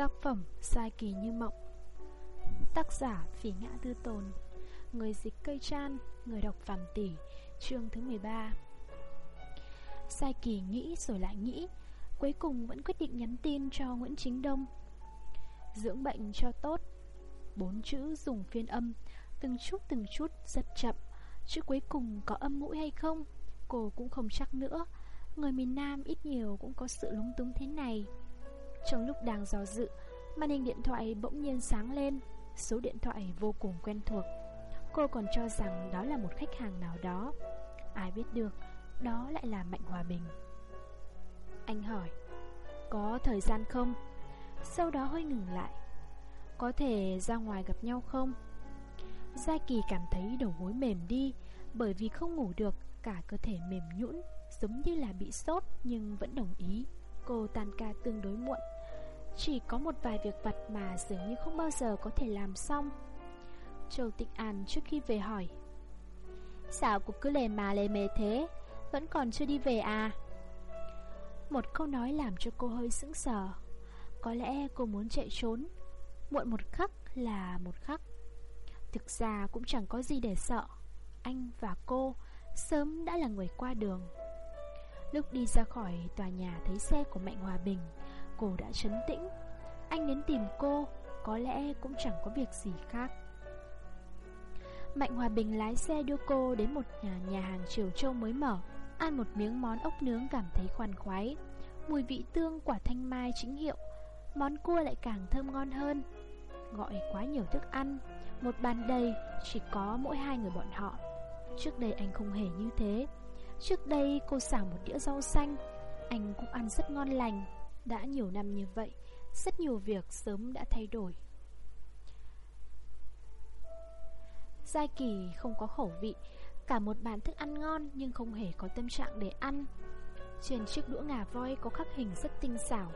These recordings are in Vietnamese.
Tác phẩm Sai kỳ như mộng. Tác giả Phỉ Ngã Tư Tồn. Người dịch cây chan, Người đọc vàng tỷ, Chương thứ 13 Sai kỳ nghĩ rồi lại nghĩ, Cuối cùng vẫn quyết định nhắn tin cho Nguyễn Chính Đông. Dưỡng bệnh cho tốt, Bốn chữ dùng phiên âm, Từng chút từng chút rất chậm Chữ cuối cùng có âm mũi hay không, Cô cũng không chắc nữa. Người miền Nam ít nhiều cũng có sự lúng túng thế này trong lúc đang dò dự, Màn hình điện thoại bỗng nhiên sáng lên. Số điện thoại vô cùng quen thuộc. Cô còn cho rằng đó là một khách hàng nào đó. Ai biết được, Đó lại là Mạnh Hòa Bình. Anh hỏi, Có thời gian không? Sau đó hơi ngừng lại, Có thể ra ngoài gặp nhau không? Gia Kỳ cảm thấy đầu gối mềm đi, Bởi vì không ngủ được, Cả cơ thể mềm nhũn, Giống như là bị sốt Nhưng vẫn đồng ý. Cô tan ca tương đối muộn. Chỉ có một vài việc vặt mà dường như không bao giờ có thể làm xong. Châu Tịnh An trước khi về hỏi Sao cô cứ lề mà lề mề thế, Vẫn còn chưa đi về à? Một câu nói làm cho cô hơi sững sờ. Có lẽ cô muốn chạy trốn, Muộn một khắc là một khắc. Thực ra cũng chẳng có gì để sợ. Anh và cô Sớm đã là người qua đường. Lúc đi ra khỏi tòa nhà thấy xe của Mạnh Hòa Bình Cô đã chấn tĩnh. Anh đến tìm cô Có lẽ cũng chẳng có việc gì khác. Mạnh Hòa Bình lái xe đưa cô đến một nhà, nhà hàng Triều Châu mới mở Ăn một miếng món ốc nướng cảm thấy khoan khoái. Mùi vị tương quả thanh mai chính hiệu Món cua lại càng thơm ngon hơn. Gọi quá nhiều thức ăn Một bàn đầy chỉ có mỗi hai người bọn họ. Trước đây anh không hề như thế. Trước đây cô xào một đĩa rau xanh, Anh cũng ăn rất ngon lành. Đã nhiều năm như vậy, Rất nhiều việc sớm đã thay đổi. Giai kỳ không có khẩu vị, Cả một bàn thức ăn ngon Nhưng không hề có tâm trạng để ăn. Trên chiếc đũa ngà voi có khắc hình rất tinh xảo,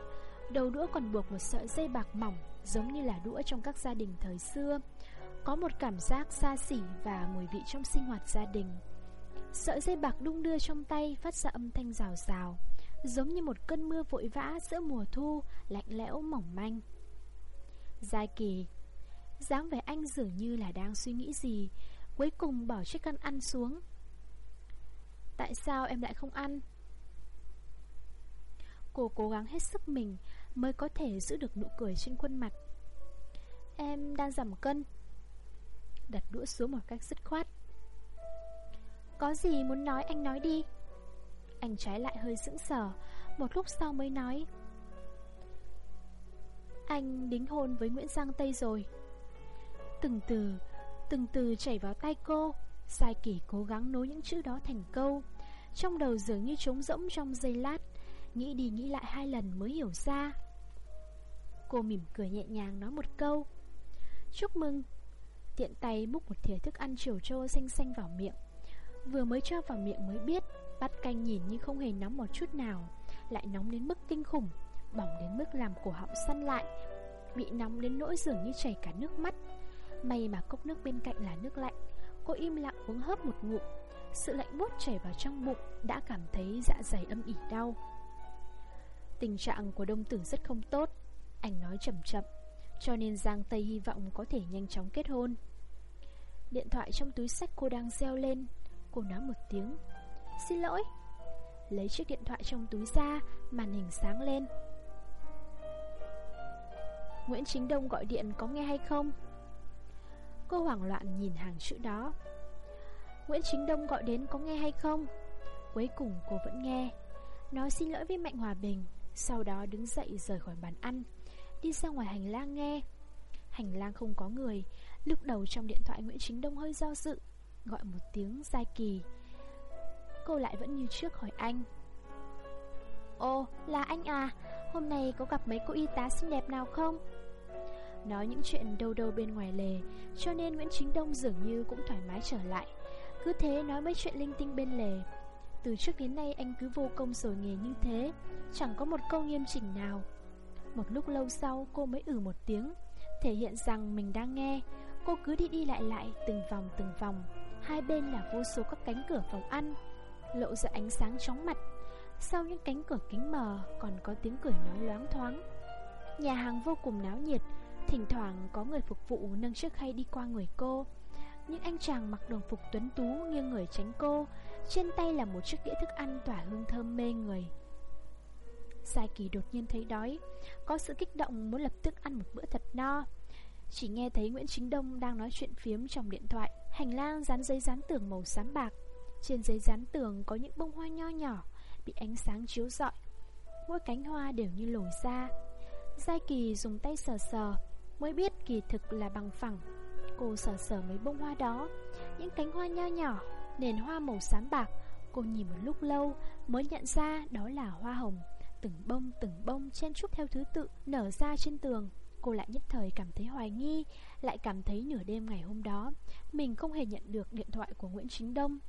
Đầu đũa còn buộc một sợi dây bạc mỏng, Giống như là đũa trong các gia đình thời xưa. Có một cảm giác xa xỉ và mùi vị trong sinh hoạt gia đình. Sợi dây bạc đung đưa trong tay phát ra âm thanh rào rào, Giống như một cơn mưa vội vã giữa mùa thu, Lạnh lẽo mỏng manh. Giai kỳ, dáng vẻ anh dường như là đang suy nghĩ gì, Cuối cùng bỏ chiếc khăn ăn xuống. Tại sao em lại không ăn? Cô cố gắng hết sức mình Mới có thể giữ được nụ cười trên khuôn mặt. Em đang giảm cân. Đặt đũa xuống một cách dứt khoát có gì muốn nói anh nói đi. Anh trái lại hơi sững sờ, Một lúc sau mới nói. Anh đính hôn với Nguyễn Giang Tây rồi. Từng từ Từng từ chảy vào tay cô, Sai kỷ cố gắng nối những chữ đó thành câu. Trong đầu dường như trống rỗng trong giây lát, Nghĩ đi nghĩ lại hai lần mới hiểu ra. Cô mỉm cười nhẹ nhàng nói một câu. Chúc mừng. Tiện tay múc một thìa thức ăn chiều trô xanh xanh vào miệng. Vừa mới cho vào miệng mới biết, Bát canh nhìn như không hề nóng một chút nào, Lại nóng đến mức kinh khủng, Bỏng đến mức làm cổ họng săn lại, Bị nóng đến nỗi dường như chảy cả nước mắt. May mà cốc nước bên cạnh là nước lạnh, Cô im lặng uống hớp một ngụm. Sự lạnh buốt chảy vào trong bụng Đã cảm thấy dạ dày âm ỉ đau. Tình trạng của đông tử rất không tốt, Anh nói chậm chậm, Cho nên Giang Tây hy vọng có thể nhanh chóng kết hôn. Điện thoại trong túi sách cô đang reo lên. Cô nói một tiếng. Xin lỗi. Lấy chiếc điện thoại trong túi ra, Màn hình sáng lên. Nguyễn Chính Đông gọi điện có nghe hay không? Cô hoảng loạn nhìn hàng chữ đó. Nguyễn Chính Đông gọi đến có nghe hay không? Cuối cùng cô vẫn nghe. Nói xin lỗi với Mạnh Hòa Bình, Sau đó đứng dậy rời khỏi bàn ăn, Đi ra ngoài hành lang nghe. Hành lang không có người, Lúc đầu trong điện thoại Nguyễn Chính Đông hơi do dự. Gọi một tiếng Giai Kỳ. Cô lại vẫn như trước hỏi anh. Ồ, là anh à Hôm nay có gặp mấy cô y tá xinh đẹp nào không? Nói những chuyện đâu đâu bên ngoài lề Cho nên Nguyễn Chính Đông dường như cũng thoải mái trở lại. Cứ thế nói mấy chuyện linh tinh bên lề. Từ trước đến nay anh cứ vô công rồi nghề như thế Chẳng có một câu nghiêm chỉnh nào. Một lúc lâu sau cô mới ử một tiếng Thể hiện rằng mình đang nghe. Cô cứ đi đi lại lại từng vòng từng vòng. Hai bên là vô số các cánh cửa phòng ăn, Lộ ra ánh sáng chóng mặt. Sau những cánh cửa kính mờ, Còn có tiếng cười nói loáng thoáng. Nhà hàng vô cùng náo nhiệt, Thỉnh thoảng có người phục vụ nâng chiếc khay đi qua người cô. Những anh chàng mặc đồng phục tuấn tú nghiêng người tránh cô, Trên tay là một chiếc đĩa thức ăn tỏa hương thơm mê người. Sai kỳ đột nhiên thấy đói, Có sự kích động muốn lập tức ăn một bữa thật no. Chỉ nghe thấy Nguyễn Chính Đông đang nói chuyện phiếm trong điện thoại. Hành lang dán giấy dán tường màu xám bạc. Trên giấy dán tường có những bông hoa nho nhỏ, Bị ánh sáng chiếu rọi. Mỗi cánh hoa đều như lồi ra Giai Kỳ dùng tay sờ sờ, Mới biết kỳ thực là bằng phẳng. Cô sờ sờ mấy bông hoa đó, Những cánh hoa nho nhỏ, Nền hoa màu xám bạc, Cô nhìn một lúc lâu Mới nhận ra đó là hoa hồng, Từng bông từng bông chen chúc theo thứ tự Nở ra trên tường. Cô lại nhất thời cảm thấy hoài nghi, Lại cảm thấy nửa đêm ngày hôm đó, Mình không hề nhận được điện thoại của Nguyễn Chính Đông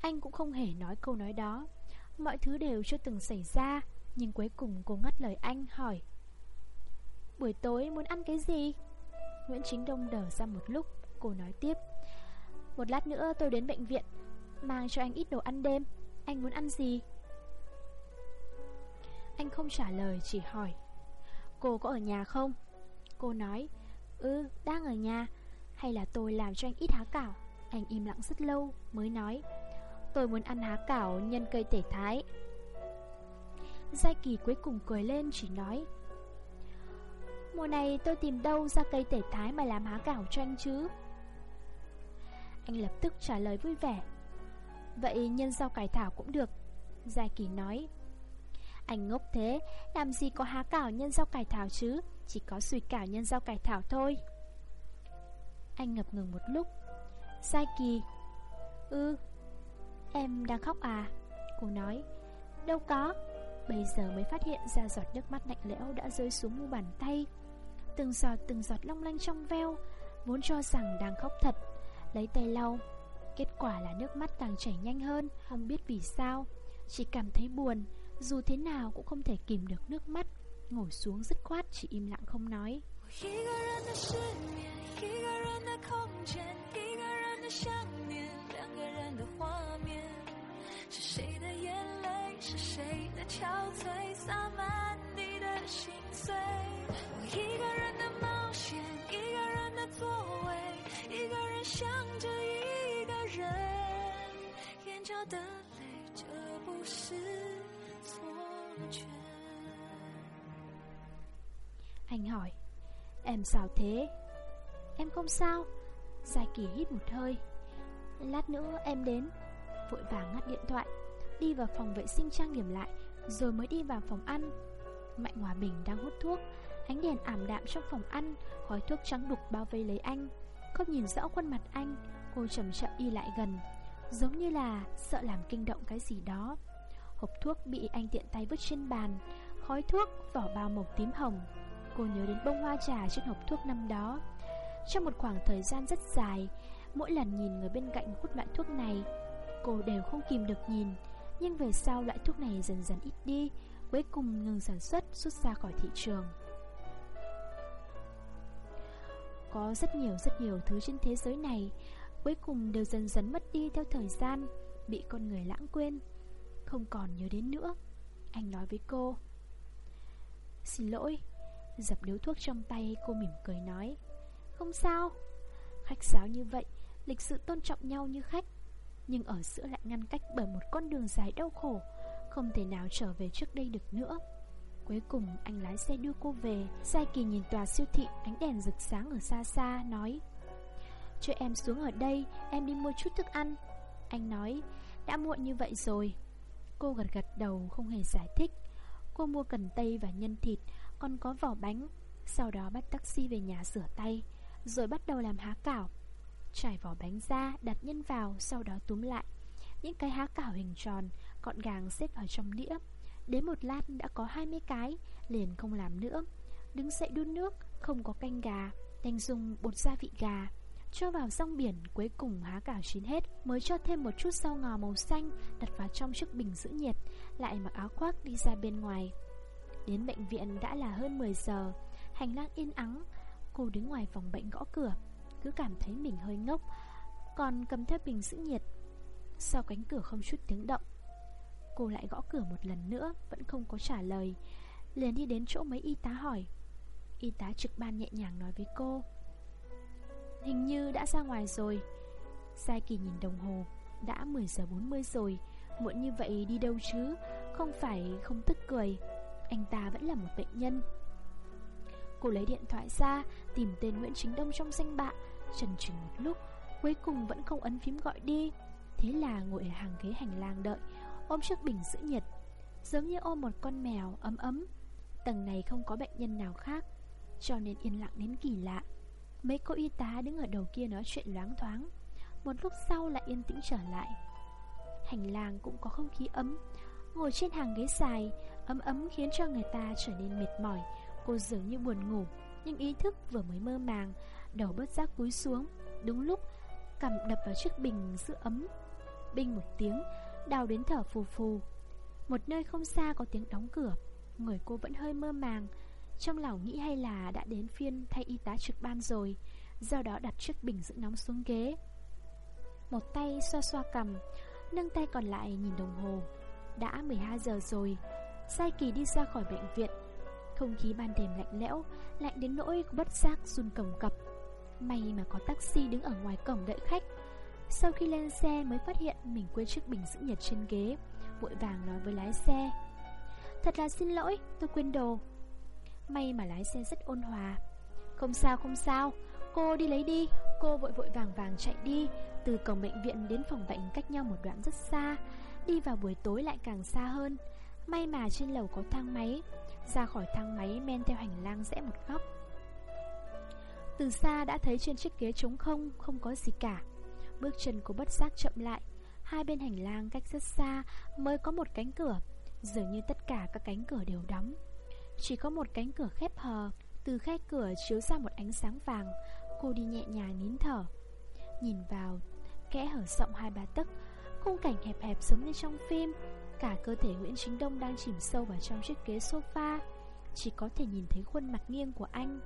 Anh cũng không hề nói câu nói đó Mọi thứ đều chưa từng xảy ra, Nhưng cuối cùng cô ngắt lời anh, hỏi, Buổi tối muốn ăn cái gì? Nguyễn Chính Đông đờ ra một lúc, Cô nói tiếp, Một lát nữa tôi đến bệnh viện, Mang cho anh ít đồ ăn đêm, Anh muốn ăn gì? Anh không trả lời, chỉ hỏi, Cô có ở nhà không? Cô nói Ừ đang ở nhà. Hay là tôi làm cho anh ít há cảo? Anh im lặng rất lâu, mới nói, Tôi muốn ăn há cảo nhân cây tể thái. Giai kỳ cuối cùng cười lên, chỉ nói, Mùa này tôi tìm đâu ra cây tể thái mà làm há cảo cho anh chứ? Anh lập tức trả lời vui vẻ, Vậy nhân rau cải thảo cũng được. Giai kỳ nói, Anh ngốc thế, Làm gì có há cảo nhân rau cải thảo chứ? Chỉ có sùi cảo nhân rau cải thảo thôi. Anh ngập ngừng một lúc. Sai kỳ Ừ Em đang khóc à? Cô nói, Đâu có. Bây giờ mới phát hiện ra giọt nước mắt lạnh lẽo đã rơi xuống mu bàn tay. Từng giọt từng giọt long lanh trong veo, Vốn cho rằng đang khóc thật. Lấy tay lau, Kết quả là nước mắt càng chảy nhanh hơn, Không biết vì sao. Chỉ cảm thấy buồn, Dù thế nào cũng không thể kìm được nước mắt. Ngồi xuống dứt khoát chỉ im lặng không nói Anh hỏi. Em sao thế? Em không sao. Giai kỳ hít một hơi. Lát nữa em đến. Vội vàng ngắt điện thoại Đi vào phòng vệ sinh trang điểm lại Rồi mới đi vào phòng ăn. Mạnh Hòa Bình đang hút thuốc Ánh đèn ảm đạm trong phòng ăn Khói thuốc trắng đục bao vây lấy anh. Không nhìn rõ khuôn mặt anh Cô chậm chậm đi lại gần Giống như là sợ làm kinh động cái gì đó. Hộp thuốc bị anh tiện tay vứt trên bàn Khói thuốc, vỏ bao màu tím hồng. Cô nhớ đến bông hoa trà trên hộp thuốc năm đó. Trong một khoảng thời gian rất dài, Mỗi lần nhìn người bên cạnh hút loại thuốc này, Cô đều không kìm được nhìn. Nhưng về sau, loại thuốc này dần dần ít đi, Cuối cùng ngừng sản xuất, Rút ra khỏi thị trường. Có rất nhiều rất nhiều thứ trên thế giới này, Cuối cùng đều dần dần mất đi theo thời gian, Bị con người lãng quên. Không còn nhớ đến nữa, Anh nói với cô. Xin lỗi Dập điếu thuốc trong tay, cô mỉm cười nói, Không sao. Khách sáo như vậy, Lịch sự tôn trọng nhau như khách, nhưng ở giữa lại ngăn cách bởi một con đường dài đau khổ, Không thể nào trở về trước đây được nữa. Cuối cùng, anh lái xe đưa cô về. Sai Kỳ nhìn tòa siêu thị, ánh đèn rực sáng ở xa xa, Nói, Cho em xuống ở đây, Em đi mua chút thức ăn. Anh nói, Đã muộn như vậy rồi. Cô gật gật đầu, không hề giải thích. Cô mua cần tây và nhân thịt còn có vỏ bánh. Sau đó bắt taxi về nhà rửa tay Rồi bắt đầu làm há cảo. Trải vỏ bánh ra, đặt nhân vào, sau đó túm lại. Những cái há cảo hình tròn, gọn gàng xếp vào trong đĩa. Đến một lát đã có 20 cái, liền không làm nữa. Đứng dậy đun nước, không có canh gà Đành dùng bột gia vị gà. Cho vào rong biển, cuối cùng há cảo chín hết. Mới cho thêm một chút rau ngò màu xanh Đặt vào trong chiếc bình giữ nhiệt Lại mặc áo khoác đi ra bên ngoài. Đến bệnh viện đã là hơn 10 giờ. Hành lang yên ắng, Cô đứng ngoài phòng bệnh gõ cửa, cứ cảm thấy mình hơi ngốc, Còn cầm theo bình giữ nhiệt. Sau cánh cửa không chút tiếng động, Cô lại gõ cửa một lần nữa, Vẫn không có trả lời. Liền đi đến chỗ mấy y tá hỏi. Y tá trực ban nhẹ nhàng nói với cô, Hình như đã ra ngoài rồi. Sai kỳ nhìn đồng hồ, Đã 10 giờ 40 rồi, Muộn như vậy đi đâu chứ? Không phải không tức cười. Anh ta vẫn là một bệnh nhân. Cô lấy điện thoại ra, Tìm tên Nguyễn Chính Đông trong danh bạ. Trần chừ một lúc, Cuối cùng vẫn không ấn phím gọi đi. Thế là ngồi ở hàng ghế hành lang đợi, Ôm chiếc bình giữ nhiệt. Giống như ôm một con mèo ấm ấm. Tầng này không có bệnh nhân nào khác, Cho nên yên lặng đến kỳ lạ. Mấy cô y tá đứng ở đầu kia nói chuyện loáng thoáng. Một lúc sau lại yên tĩnh trở lại. Hành lang cũng có không khí ấm Ngồi trên hàng ghế dài, Ấm ấm khiến cho người ta trở nên mệt mỏi. Cô dường như buồn ngủ, Nhưng ý thức vừa mới mơ màng, Đầu bớt giác cúi xuống. Đúng lúc cầm đập vào chiếc bình giữ ấm. Binh một tiếng, Đau đến thở phù phù. Một nơi không xa có tiếng đóng cửa. Người cô vẫn hơi mơ màng. Trong lòng nghĩ hay là đã đến phiên thay y tá trực ban rồi. Do đó đặt chiếc bình giữ nóng xuống ghế. Một tay xoa xoa cầm Nâng tay còn lại nhìn đồng hồ. Đã 12 giờ rồi. Sai kỳ đi ra khỏi bệnh viện. Không khí ban đêm lạnh lẽo Lạnh đến nỗi bất giác run cầm cập. May mà có taxi đứng ở ngoài cổng đợi khách. Sau khi lên xe mới phát hiện Mình quên chiếc bình giữ nhiệt trên ghế Vội vàng nói với lái xe. Thật là xin lỗi, tôi quên đồ. May mà lái xe rất ôn hòa. Không sao không sao. Cô đi lấy đi. Cô vội vội vàng vàng chạy đi Từ cổng bệnh viện đến phòng bệnh cách nhau một đoạn rất xa. Đi vào buổi tối lại càng xa hơn. May mà trên lầu có thang máy. Ra khỏi thang máy, men theo hành lang rẽ một góc. Từ xa đã thấy trên chiếc ghế trống không Không có gì cả. Bước chân của bất giác chậm lại. Hai bên hành lang cách rất xa Mới có một cánh cửa. Dường như tất cả các cánh cửa đều đóng. Chỉ có một cánh cửa khép hờ. Từ khe cửa chiếu ra một ánh sáng vàng. Cô đi nhẹ nhàng nín thở. Nhìn vào, Kẽ hở rộng hai ba tấc. Khung cảnh hẹp hẹp giống như trong phim. Cả cơ thể Nguyễn Chính Đông đang chìm sâu vào trong chiếc ghế sofa. Chỉ có thể nhìn thấy khuôn mặt nghiêng của anh.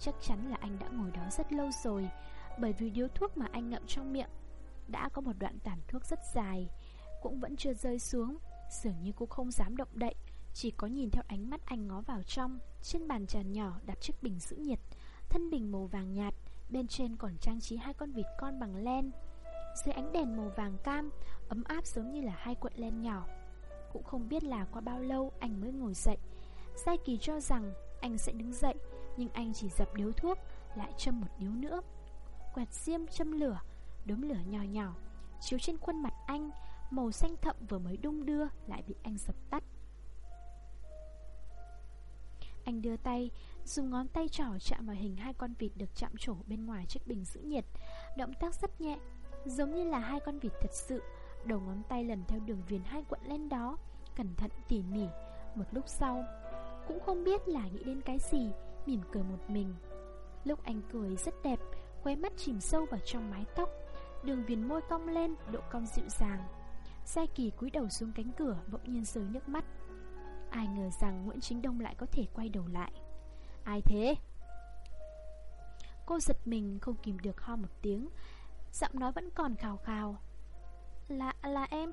Chắc chắn là anh đã ngồi đó rất lâu rồi, Bởi vì điếu thuốc mà anh ngậm trong miệng Đã có một đoạn tàn thuốc rất dài, Cũng vẫn chưa rơi xuống, Dường như cô không dám động đậy, Chỉ có nhìn theo ánh mắt anh ngó vào trong. Trên bàn tràn nhỏ đặt chiếc bình giữ nhiệt, Thân bình màu vàng nhạt, Bên trên còn trang trí hai con vịt con bằng len. Dưới ánh đèn màu vàng cam, Ấm áp giống như là hai cuộn len nhỏ. Cũng không biết là qua bao lâu anh mới ngồi dậy. Giai Kỳ cho rằng anh sẽ đứng dậy, Nhưng anh chỉ dập điếu thuốc, Lại châm một điếu nữa. Quạt diêm châm lửa, Đốm lửa nhỏ nhỏ, Chiếu trên khuôn mặt anh, Màu xanh thậm vừa mới đung đưa Lại bị anh dập tắt. Anh đưa tay, Dùng ngón tay trỏ chạm vào hình hai con vịt Được chạm trổ bên ngoài chiếc bình giữ nhiệt. Động tác rất nhẹ Giống như là hai con vịt thật sự, Đầu ngón tay lần theo đường viền hai quận len đó, Cẩn thận tỉ mỉ. Một lúc sau, Cũng không biết là nghĩ đến cái gì, Mỉm cười một mình. Lúc anh cười rất đẹp, Khóe mắt chìm sâu vào trong mái tóc, Đường viền môi cong lên, Độ cong dịu dàng. Sai Kỳ cúi đầu xuống cánh cửa, Bỗng nhiên rơi nước mắt. Ai ngờ rằng Nguyễn Chính Đông lại có thể quay đầu lại. Ai thế? Cô giật mình, không kìm được ho một tiếng. Giọng nói vẫn còn khào khào. Là, là em.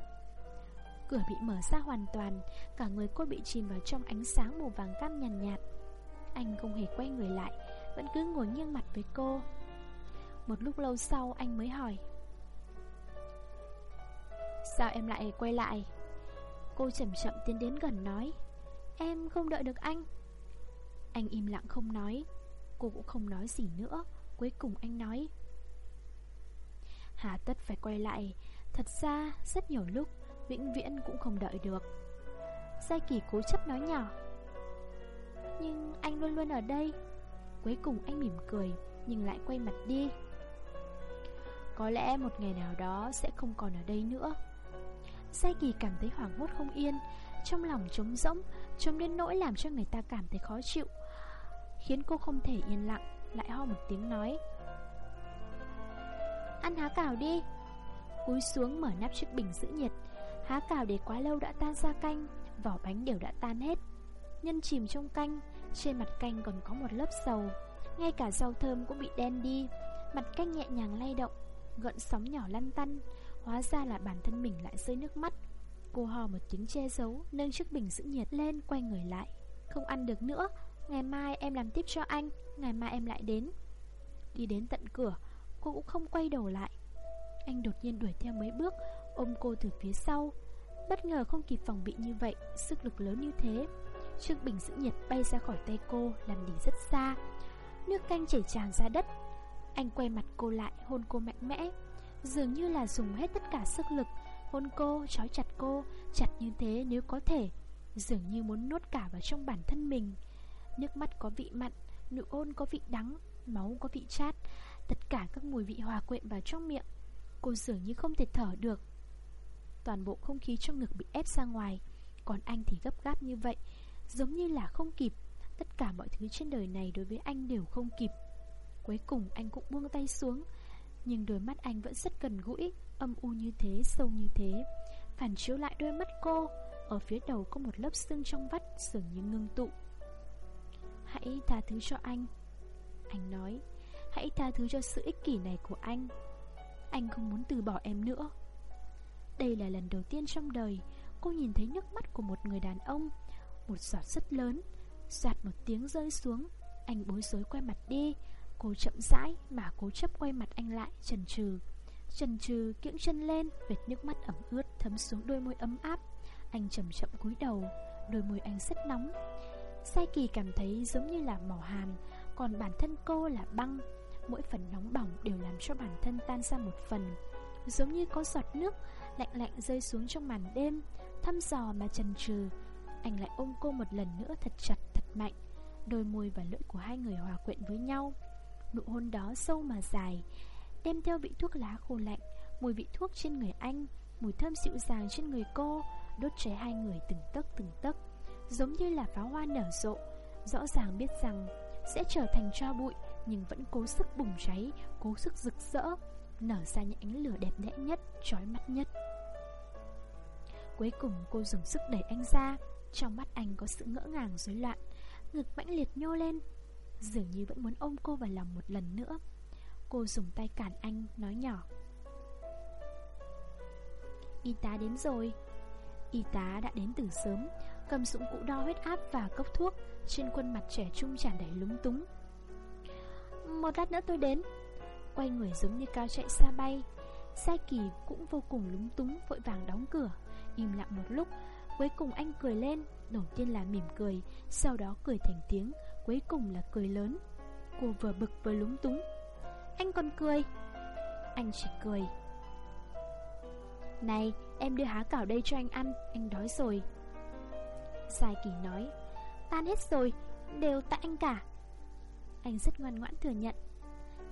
Cửa bị mở ra hoàn toàn Cả người cô bị chìm vào trong ánh sáng màu vàng cam nhàn nhạt, nhạt Anh không hề quay người lại Vẫn cứ ngồi nghiêng mặt với cô. Một lúc lâu sau anh mới hỏi. Sao em lại quay lại? Cô chậm chậm tiến đến gần nói. Em không đợi được anh. Anh im lặng không nói. Cô cũng không nói gì nữa. Cuối cùng anh nói. Hà tất phải quay lại. Thật ra, rất nhiều lúc, Vĩnh viễn cũng không đợi được. Giai kỳ cố chấp nói nhỏ. Nhưng anh luôn luôn ở đây. Cuối cùng anh mỉm cười, Nhưng lại quay mặt đi. Có lẽ một ngày nào đó Sẽ không còn ở đây nữa. Giai Kỳ cảm thấy hoảng hốt không yên. Trong lòng trống rỗng, Trống đến nỗi làm cho người ta cảm thấy khó chịu. Khiến cô không thể yên lặng, Lại ho một tiếng nói. Ăn há cảo đi. Cúi xuống mở nắp chiếc bình giữ nhiệt. Há cảo để quá lâu đã tan ra canh, Vỏ bánh đều đã tan hết. Nhân chìm trong canh, Trên mặt canh còn có một lớp dầu. Ngay cả rau thơm cũng bị đen đi. Mặt canh nhẹ nhàng lay động, Gợn sóng nhỏ lăn tăn. Hóa ra là bản thân mình lại rơi nước mắt. Cô hò một tiếng che giấu, Nâng chiếc bình giữ nhiệt lên, quay người lại. Không ăn được nữa. Ngày mai em làm tiếp cho anh. Ngày mai em lại đến. Đi đến tận cửa Cô cũng không quay đầu lại. Anh đột nhiên đuổi theo mấy bước Ôm cô từ phía sau. Bất ngờ không kịp phòng bị như vậy Sức lực lớn như thế. Trương Bình giữ nhiệt bay ra khỏi tay cô Làm đi rất xa. Nước canh chảy tràn ra đất. Anh quay mặt cô lại hôn cô mạnh mẽ. Dường như là dùng hết tất cả sức lực Hôn cô, trói chặt cô Chặt như thế nếu có thể. Dường như muốn nuốt cả vào trong bản thân mình. Nước mắt có vị mặn Nụ ôn có vị đắng Máu có vị chát. Tất cả các mùi vị hòa quyện vào trong miệng. Cô dường như không thể thở được. Toàn bộ không khí trong ngực bị ép ra ngoài Còn anh thì gấp gáp như vậy Giống như là không kịp. Tất cả mọi thứ trên đời này đối với anh đều không kịp. Cuối cùng anh cũng buông tay xuống Nhưng đôi mắt anh vẫn rất gần gũi Âm u như thế, sâu như thế. Phản chiếu lại đôi mắt cô Ở phía đầu có một lớp xương trong vắt Dường như ngưng tụ. Hãy tha thứ cho anh Anh nói. Hãy tha thứ cho sự ích kỷ này của anh. Anh không muốn từ bỏ em nữa. Đây là lần đầu tiên trong đời, Cô nhìn thấy nước mắt của một người đàn ông. Một giọt rất lớn, Giạt một tiếng rơi xuống. Anh bối rối quay mặt đi. Cô chậm rãi mà cố chấp quay mặt anh lại Trần trừ Trần trừ kiễng chân lên, Vệt nước mắt ẩm ướt thấm xuống đôi môi ấm áp. Anh chậm chậm cúi đầu, Đôi môi anh rất nóng. Sai kỳ cảm thấy giống như là mỏ hàn, Còn bản thân cô là băng. Mỗi phần nóng bỏng đều làm cho bản thân tan ra một phần, Giống như có giọt nước Lạnh lạnh rơi xuống trong màn đêm, Thăm dò mà trần trừ Anh lại ôm cô một lần nữa thật chặt, thật mạnh, Đôi môi và lưỡi của hai người hòa quyện với nhau. Nụ hôn đó sâu mà dài, Đem theo vị thuốc lá khô lạnh, Mùi vị thuốc trên người anh, Mùi thơm dịu dàng trên người cô, Đốt cháy hai người từng tấc từng tấc, Giống như là pháo hoa nở rộ, Rõ ràng biết rằng Sẽ trở thành cho bụi. Nhưng vẫn cố sức bùng cháy, Cố sức rực rỡ, Nở ra những ánh lửa đẹp đẽ nhất Chói mắt nhất. Cuối cùng cô dùng sức đẩy anh ra, Trong mắt anh có sự ngỡ ngàng, rối loạn, Ngực mãnh liệt nhô lên, Dường như vẫn muốn ôm cô vào lòng một lần nữa. Cô dùng tay cản anh, nói nhỏ. Y tá đến rồi. Y tá đã đến từ sớm. Cầm dụng cụ đo huyết áp và cốc thuốc. Trên khuôn mặt trẻ trung tràn đầy lúng túng. Một lát nữa tôi đến. Quay người giống như cao chạy xa bay. Sai kỳ cũng vô cùng lúng túng, Vội vàng đóng cửa, Im lặng một lúc. Cuối cùng anh cười lên Đầu tiên là mỉm cười, Sau đó cười thành tiếng, Cuối cùng là cười lớn. Cô vừa bực vừa lúng túng. Anh còn cười. Anh chỉ cười. Này, em đưa há cảo đây cho anh ăn, Anh đói rồi. Sai kỳ nói. Tan hết rồi, Đều tại anh cả. Anh rất ngoan ngoãn thừa nhận.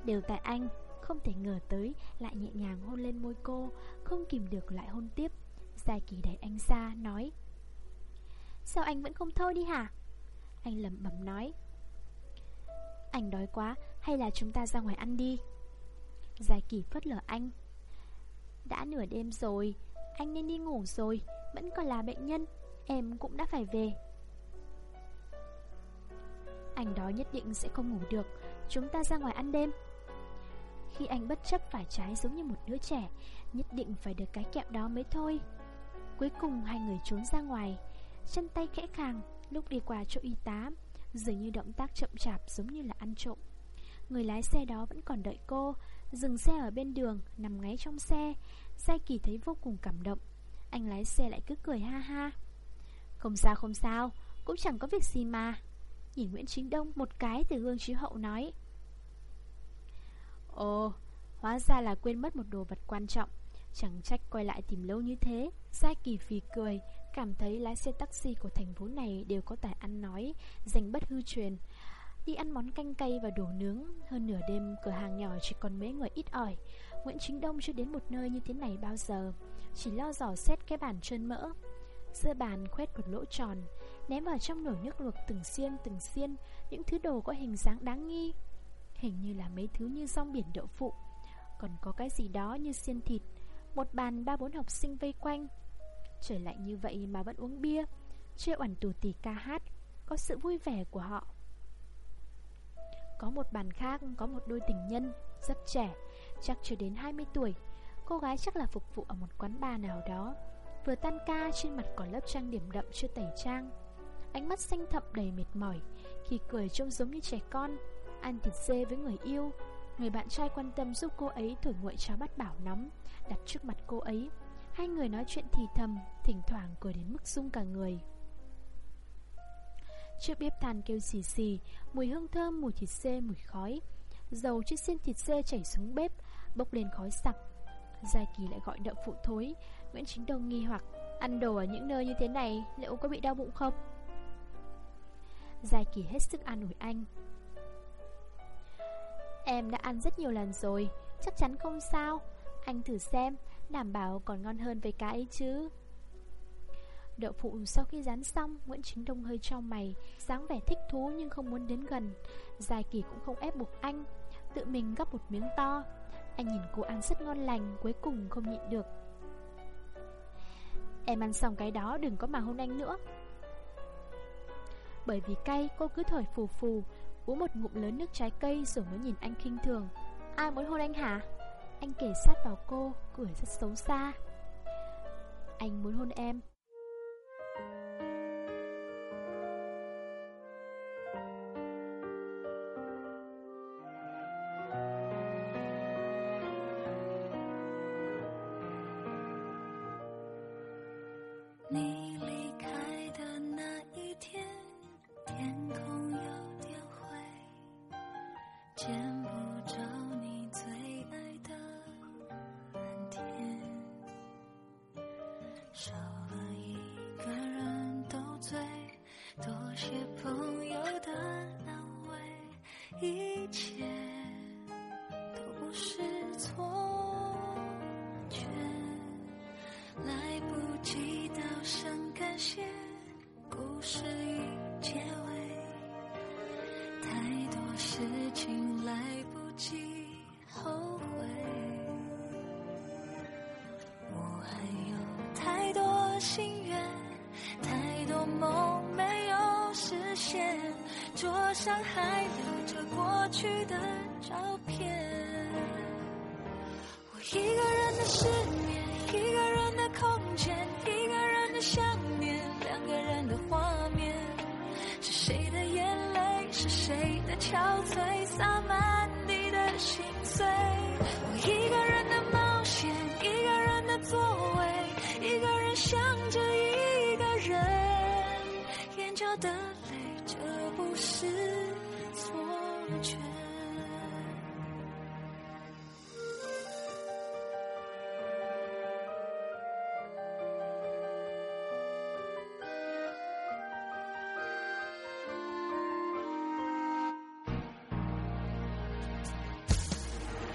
Đều tại anh, Không thể ngờ tới Lại nhẹ nhàng hôn lên môi cô, Không kìm được lại hôn tiếp. Giai kỳ đẩy anh ra, nói, Sao anh vẫn không thôi đi hả? Anh lẩm bẩm nói, Anh đói quá, Hay là chúng ta ra ngoài ăn đi. Giai kỳ phớt lờ anh, Đã nửa đêm rồi, Anh nên đi ngủ rồi, Vẫn còn là bệnh nhân, Em cũng đã phải về. Anh đó nhất định sẽ không ngủ được. Chúng ta ra ngoài ăn đêm. Khi anh bất chấp phải trái giống như một đứa trẻ, Nhất định phải được cái kẹo đó mới thôi. Cuối cùng hai người trốn ra ngoài. Chân tay khẽ khàng, Lúc đi qua chỗ y tá, Dường như động tác chậm chạp giống như là ăn trộm. Người lái xe đó vẫn còn đợi cô, Dừng xe ở bên đường, Nằm ngáy trong xe. Sai kỳ thấy vô cùng cảm động. Anh lái xe lại cứ cười ha ha. Không sao không sao, Cũng chẳng có việc gì mà. Nhìn Nguyễn Chính Đông một cái từ gương chiếu hậu nói. Ồ, Hóa ra là quên mất một đồ vật quan trọng. Chẳng trách quay lại tìm lâu như thế Sai kỳ phì cười, Cảm thấy lái xe taxi của thành phố này Đều có tài ăn nói dành bất hư truyền. Đi ăn món canh cay và đồ nướng, Hơn nửa đêm cửa hàng nhỏ chỉ còn mấy người ít ỏi. Nguyễn Chính Đông chưa đến một nơi như thế này bao giờ, Chỉ lo dò xét cái bàn trơn mỡ. Giữa bàn khoét một lỗ tròn Ném vào trong nồi nước luộc từng xiên từng xiên, Những thứ đồ có hình dáng đáng nghi. Hình như là mấy thứ như rong biển đậu phụ. Còn có cái gì đó như xiên thịt, Một bàn ba bốn học sinh vây quanh. Trời lạnh như vậy mà vẫn uống bia Chưa oản tù tì ca hát, Có sự vui vẻ của họ. Có một bàn khác, Có một đôi tình nhân, Rất trẻ, Chắc chưa đến 20 tuổi. Cô gái chắc là phục vụ ở một quán bar nào đó. Vừa tan ca, trên mặt còn lớp trang điểm đậm chưa tẩy trang ánh mắt xanh thậm đầy mệt mỏi Khi cười trông giống như trẻ con Ăn thịt dê với người yêu. Người bạn trai quan tâm giúp cô ấy thổi nguội cháo bát bảo nóng Đặt trước mặt cô ấy. Hai người nói chuyện thì thầm Thỉnh thoảng cười đến mức rung cả người. Chiếc bếp than kêu xì xì Mùi hương thơm, mùi thịt dê, mùi khói. Dầu chiếc xiên thịt dê chảy xuống bếp Bốc lên khói sặc. Giai Kỳ lại gọi đậu phụ thối. Nguyễn Chính Đông nghi hoặc Ăn đồ ở những nơi như thế này Liệu có bị đau bụng không? Giai Kỳ hết sức an ủi anh. Em đã ăn rất nhiều lần rồi, Chắc chắn không sao. Anh thử xem, Đảm bảo còn ngon hơn với cá ấy chứ. Đậu phụ sau khi rán xong, Nguyễn Chính Đông hơi trao mày. Dáng vẻ thích thú nhưng không muốn đến gần. Giai kỳ cũng không ép buộc anh. Tự mình gắp một miếng to. Anh nhìn cô ăn rất ngon lành, Cuối cùng không nhịn được. Em ăn xong cái đó, đừng có mà hôn anh nữa. Bởi vì cay cô cứ thổi phù phù Uống một ngụm lớn nước trái cây rồi mới nhìn anh khinh thường. Ai muốn hôn anh hả? Anh kể sát vào cô, cười rất xấu xa. Anh muốn hôn em. 你心愿，太多梦没有实现，桌上还留着过去的照片。我一个人的失眠，一个人的空间，一个人的想念，两个人的画面。是谁的眼泪，是谁的憔悴，洒满地的心碎。我一眼角的泪，这不是错觉。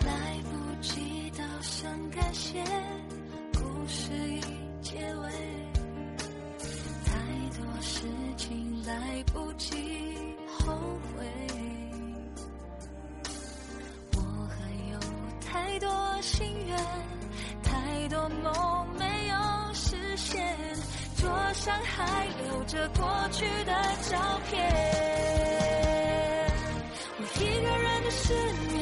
来不及道声感谢，故事心愿，太多梦没有实现，桌上还留着过去的照片。我一个人的失眠，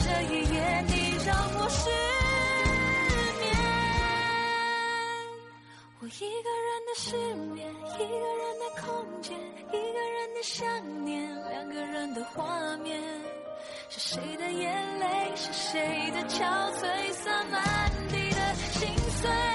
这，一夜，你让我失眠。我一个人的失眠，一个人的空间，一个人的想念，两个人的画面。是谁的眼泪，是谁的憔悴，洒满地的心碎。